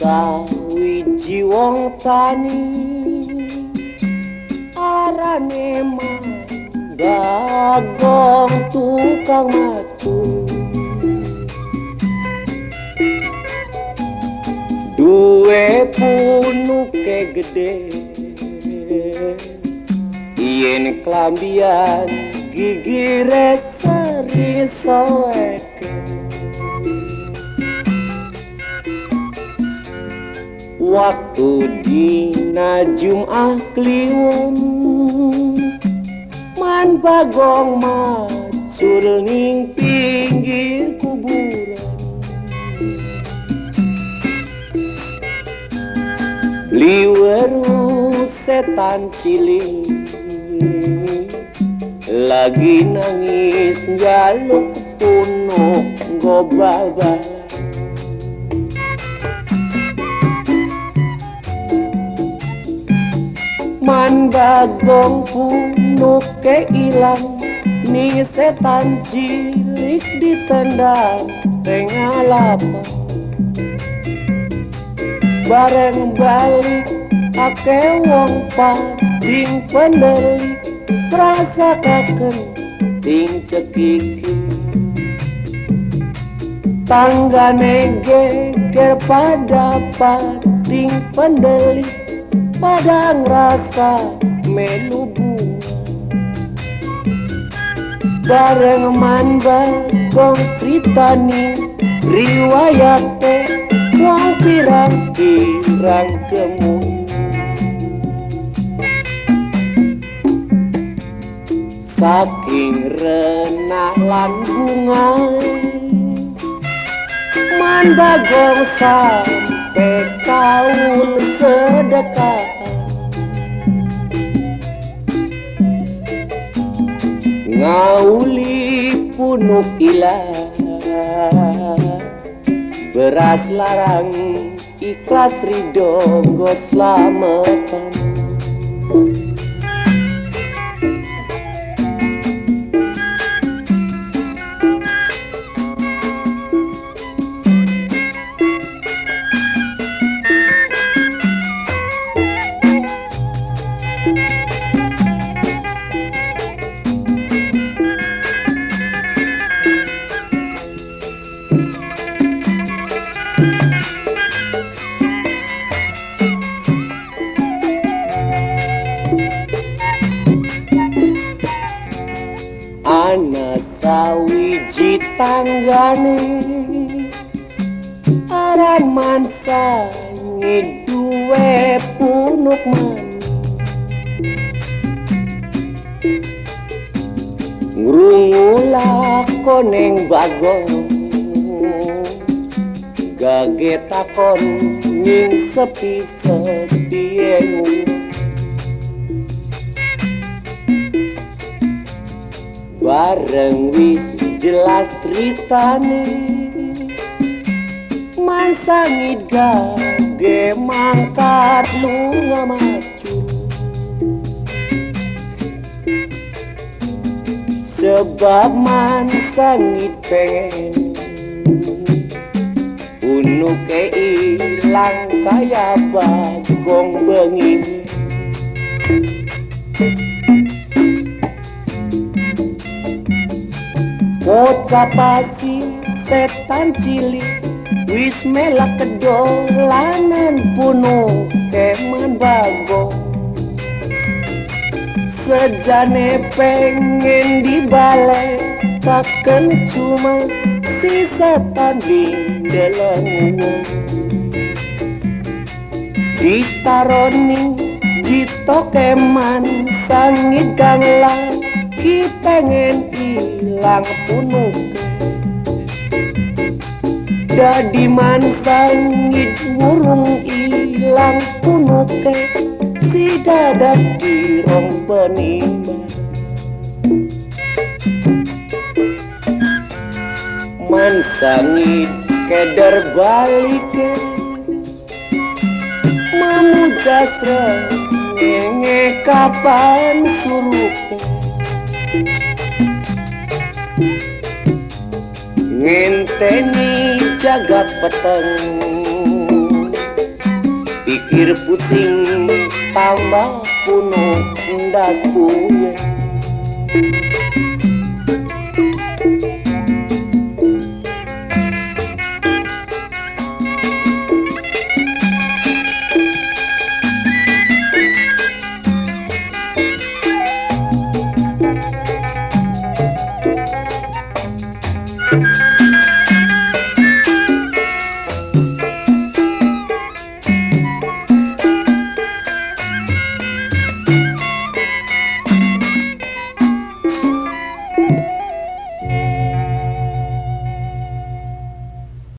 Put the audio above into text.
sawiji wong tani? Arane gagong tukang matu. Duwe punuke gede. Yen klambian gigire seri soeke waktu Dina Jumat Kliwon Man bagong macurning pinggir kuburan. Liweru setan cilik. Lagi nangis jaluk punuk gobal-bal man bagong punuk ke ilang ni setan cilik ditendang tengah lapar bareng balik ake wong paling pendelik rasa kaken ting cekiki. Tanggane geger pada pating pendelik kadang rasa melubu. Bareng manda gong ceritani riwayat wong pirang-pirang kemu. Saking renah lan bunga manda gong sampai kaul sedekah. Ngauli punuk ilah beras larang ikhlas ridho go selamatan tanggane aran mansa duwe punuk man ngrungu lakoneng bagong. Gage takon ning sepi-sepi engu bareng wis jelas ceritane mansangit gage mangkat lunga maju. Sebab mansangit pengen unuke ilang kaya bagong bengi Kota pagi setan cilik Wis melak kedolanan puno keman bago Sejane pengen dibalik Taken cuma si setan di dalam Ditaroni jito keman sangit kang lagi pengen ilang punuk. Dadi mansangit burung ilang punuk. Si dadak dirong penimba Mansangit keder balik Mamudas ngenge kapan suruk ngenteni jagat peteng pikir pusing tambah penuh daku